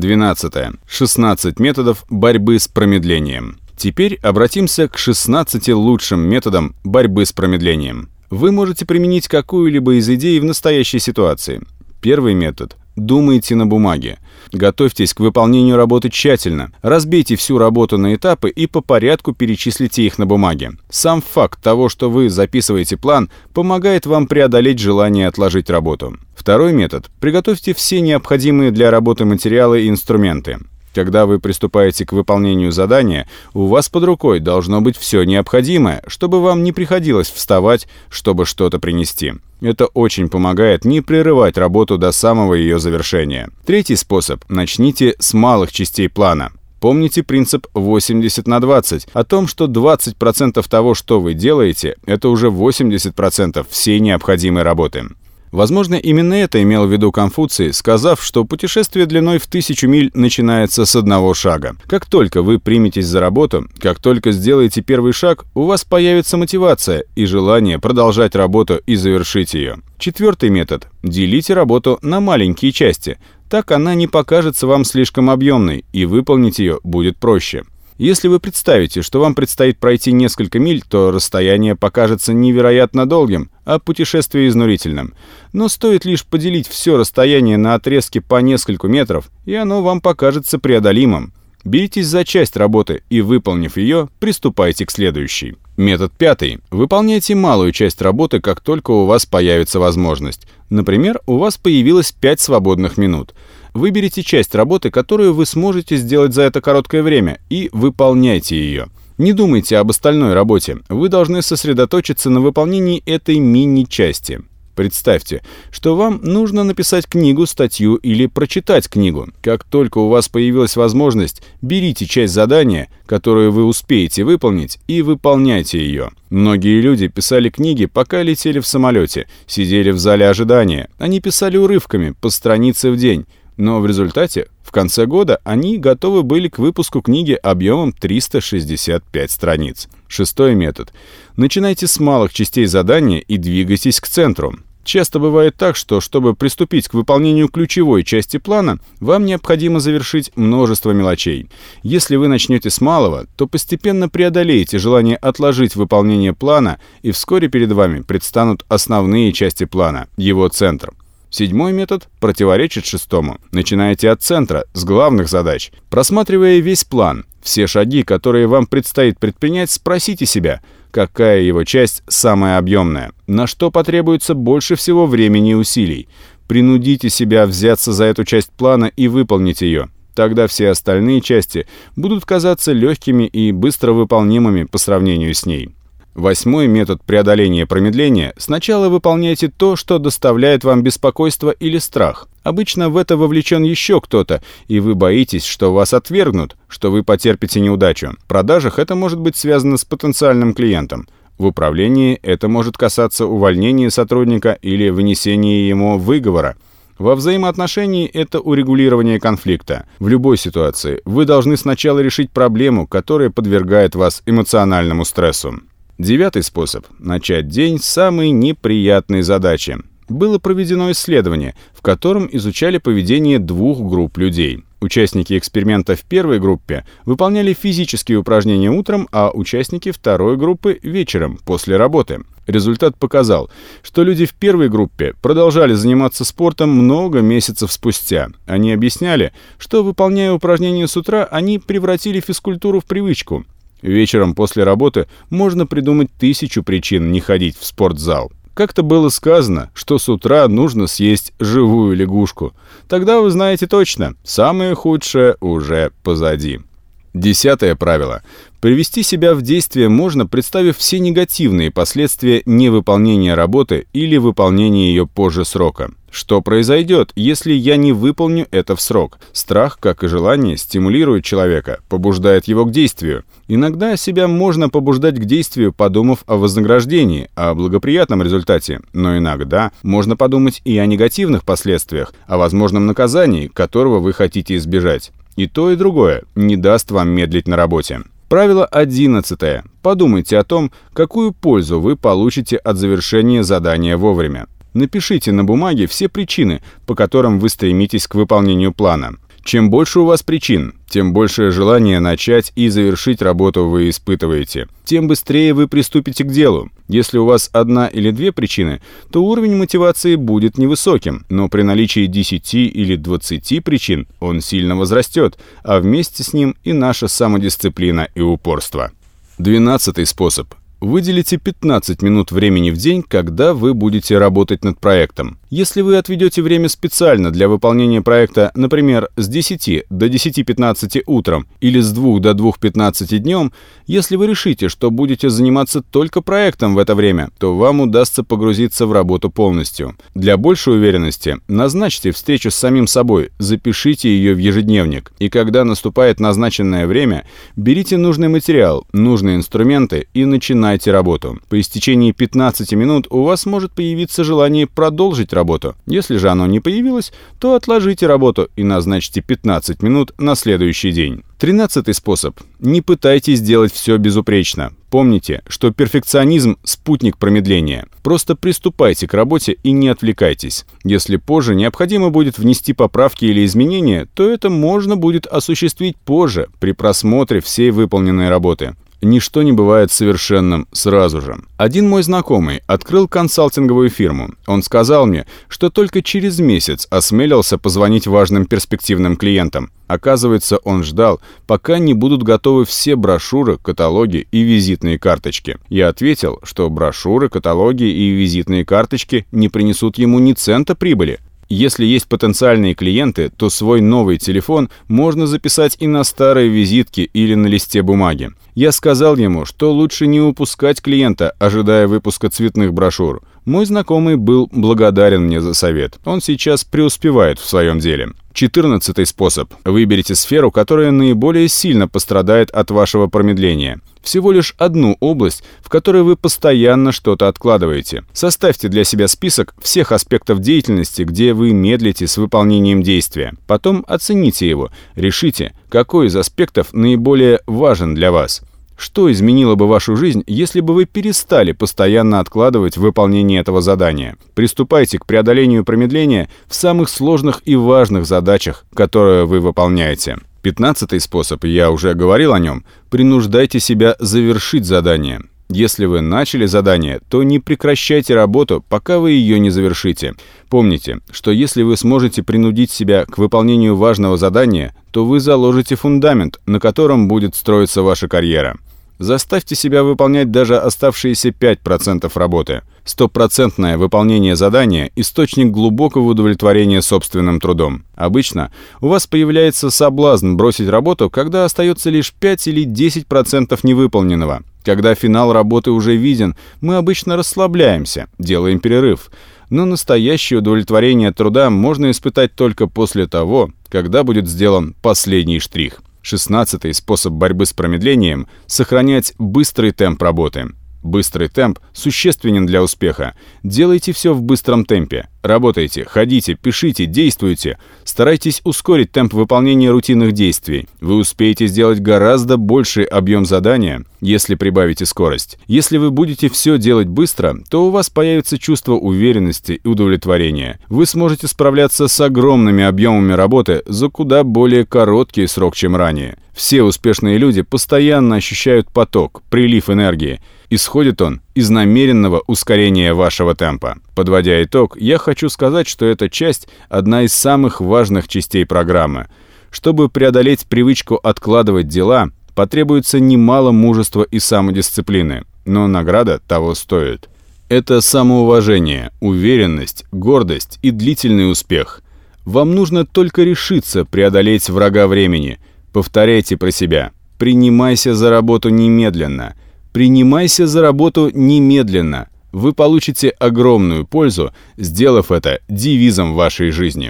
12. 16 методов борьбы с промедлением. Теперь обратимся к 16 лучшим методам борьбы с промедлением. Вы можете применить какую-либо из идей в настоящей ситуации. Первый метод Думайте на бумаге. Готовьтесь к выполнению работы тщательно. Разбейте всю работу на этапы и по порядку перечислите их на бумаге. Сам факт того, что вы записываете план, помогает вам преодолеть желание отложить работу. Второй метод. Приготовьте все необходимые для работы материалы и инструменты. Когда вы приступаете к выполнению задания, у вас под рукой должно быть все необходимое, чтобы вам не приходилось вставать, чтобы что-то принести. Это очень помогает не прерывать работу до самого ее завершения. Третий способ. Начните с малых частей плана. Помните принцип 80 на 20, о том, что 20% того, что вы делаете, это уже 80% всей необходимой работы. Возможно, именно это имел в виду Конфуций, сказав, что путешествие длиной в тысячу миль начинается с одного шага. Как только вы приметесь за работу, как только сделаете первый шаг, у вас появится мотивация и желание продолжать работу и завершить ее. Четвертый метод. Делите работу на маленькие части. Так она не покажется вам слишком объемной, и выполнить ее будет проще. Если вы представите, что вам предстоит пройти несколько миль, то расстояние покажется невероятно долгим, а путешествие изнурительным. Но стоит лишь поделить все расстояние на отрезки по нескольку метров, и оно вам покажется преодолимым. Беритесь за часть работы и, выполнив ее, приступайте к следующей. Метод пятый. Выполняйте малую часть работы, как только у вас появится возможность. Например, у вас появилось 5 свободных минут. Выберите часть работы, которую вы сможете сделать за это короткое время, и выполняйте ее. Не думайте об остальной работе. Вы должны сосредоточиться на выполнении этой мини-части. Представьте, что вам нужно написать книгу, статью или прочитать книгу. Как только у вас появилась возможность, берите часть задания, которую вы успеете выполнить, и выполняйте ее. Многие люди писали книги, пока летели в самолете, сидели в зале ожидания. Они писали урывками, по странице в день. Но в результате, в конце года, они готовы были к выпуску книги объемом 365 страниц. Шестой метод. Начинайте с малых частей задания и двигайтесь к центру. Часто бывает так, что чтобы приступить к выполнению ключевой части плана, вам необходимо завершить множество мелочей. Если вы начнете с малого, то постепенно преодолеете желание отложить выполнение плана, и вскоре перед вами предстанут основные части плана, его центр. Седьмой метод противоречит шестому. Начинайте от центра, с главных задач. Просматривая весь план, все шаги, которые вам предстоит предпринять, спросите себя, какая его часть самая объемная, на что потребуется больше всего времени и усилий. Принудите себя взяться за эту часть плана и выполнить ее. Тогда все остальные части будут казаться легкими и быстро выполнимыми по сравнению с ней. Восьмой метод преодоления промедления – сначала выполняйте то, что доставляет вам беспокойство или страх. Обычно в это вовлечен еще кто-то, и вы боитесь, что вас отвергнут, что вы потерпите неудачу. В продажах это может быть связано с потенциальным клиентом. В управлении это может касаться увольнения сотрудника или вынесения ему выговора. Во взаимоотношении это урегулирование конфликта. В любой ситуации вы должны сначала решить проблему, которая подвергает вас эмоциональному стрессу. Девятый способ – начать день с самой неприятной задачи. Было проведено исследование, в котором изучали поведение двух групп людей. Участники эксперимента в первой группе выполняли физические упражнения утром, а участники второй группы – вечером, после работы. Результат показал, что люди в первой группе продолжали заниматься спортом много месяцев спустя. Они объясняли, что, выполняя упражнения с утра, они превратили физкультуру в привычку, Вечером после работы можно придумать тысячу причин не ходить в спортзал. Как-то было сказано, что с утра нужно съесть живую лягушку. Тогда вы знаете точно, самое худшее уже позади. Десятое правило. Привести себя в действие можно, представив все негативные последствия невыполнения работы или выполнения ее позже срока. Что произойдет, если я не выполню это в срок? Страх, как и желание, стимулирует человека, побуждает его к действию. Иногда себя можно побуждать к действию, подумав о вознаграждении, о благоприятном результате, но иногда можно подумать и о негативных последствиях, о возможном наказании, которого вы хотите избежать. И то, и другое не даст вам медлить на работе. Правило 11. Подумайте о том, какую пользу вы получите от завершения задания вовремя. Напишите на бумаге все причины, по которым вы стремитесь к выполнению плана. Чем больше у вас причин, тем большее желание начать и завершить работу вы испытываете. Тем быстрее вы приступите к делу. Если у вас одна или две причины, то уровень мотивации будет невысоким, но при наличии 10 или 20 причин он сильно возрастет, а вместе с ним и наша самодисциплина и упорство. Двенадцатый способ Выделите 15 минут времени в день, когда вы будете работать над проектом. Если вы отведете время специально для выполнения проекта, например, с 10 до 10.15 утром или с 2 до 2.15 днем, если вы решите, что будете заниматься только проектом в это время, то вам удастся погрузиться в работу полностью. Для большей уверенности назначьте встречу с самим собой, запишите ее в ежедневник, и когда наступает назначенное время, берите нужный материал, нужные инструменты и начинайте работу. По истечении 15 минут у вас может появиться желание продолжить работу. Если же оно не появилось, то отложите работу и назначьте 15 минут на следующий день. Тринадцатый способ. Не пытайтесь делать все безупречно. Помните, что перфекционизм – спутник промедления. Просто приступайте к работе и не отвлекайтесь. Если позже необходимо будет внести поправки или изменения, то это можно будет осуществить позже, при просмотре всей выполненной работы. Ничто не бывает совершенным сразу же. Один мой знакомый открыл консалтинговую фирму. Он сказал мне, что только через месяц осмелился позвонить важным перспективным клиентам. Оказывается, он ждал, пока не будут готовы все брошюры, каталоги и визитные карточки. Я ответил, что брошюры, каталоги и визитные карточки не принесут ему ни цента прибыли. Если есть потенциальные клиенты, то свой новый телефон можно записать и на старой визитке или на листе бумаги. Я сказал ему, что лучше не упускать клиента, ожидая выпуска цветных брошюр. Мой знакомый был благодарен мне за совет. Он сейчас преуспевает в своем деле. Четырнадцатый способ. Выберите сферу, которая наиболее сильно пострадает от вашего промедления. Всего лишь одну область, в которой вы постоянно что-то откладываете. Составьте для себя список всех аспектов деятельности, где вы медлите с выполнением действия. Потом оцените его. Решите, какой из аспектов наиболее важен для вас. Что изменило бы вашу жизнь, если бы вы перестали постоянно откладывать выполнение этого задания? Приступайте к преодолению промедления в самых сложных и важных задачах, которые вы выполняете. Пятнадцатый способ, я уже говорил о нем, принуждайте себя завершить задание. Если вы начали задание, то не прекращайте работу, пока вы ее не завершите. Помните, что если вы сможете принудить себя к выполнению важного задания, то вы заложите фундамент, на котором будет строиться ваша карьера. Заставьте себя выполнять даже оставшиеся 5% работы. Стопроцентное выполнение задания – источник глубокого удовлетворения собственным трудом. Обычно у вас появляется соблазн бросить работу, когда остается лишь 5 или 10% невыполненного. Когда финал работы уже виден, мы обычно расслабляемся, делаем перерыв. Но настоящее удовлетворение труда можно испытать только после того, когда будет сделан последний штрих. Шестнадцатый способ борьбы с промедлением – сохранять быстрый темп работы. Быстрый темп существенен для успеха. Делайте все в быстром темпе. Работайте, ходите, пишите, действуйте. Старайтесь ускорить темп выполнения рутинных действий. Вы успеете сделать гораздо больший объем задания, если прибавите скорость. Если вы будете все делать быстро, то у вас появится чувство уверенности и удовлетворения. Вы сможете справляться с огромными объемами работы за куда более короткий срок, чем ранее. Все успешные люди постоянно ощущают поток, прилив энергии. Исходит он из намеренного ускорения вашего темпа. Подводя итог, я хочу сказать, что эта часть – одна из самых важных частей программы. Чтобы преодолеть привычку откладывать дела, потребуется немало мужества и самодисциплины, но награда того стоит. Это самоуважение, уверенность, гордость и длительный успех. Вам нужно только решиться преодолеть врага времени – Повторяйте про себя. Принимайся за работу немедленно. Принимайся за работу немедленно. Вы получите огромную пользу, сделав это девизом вашей жизни.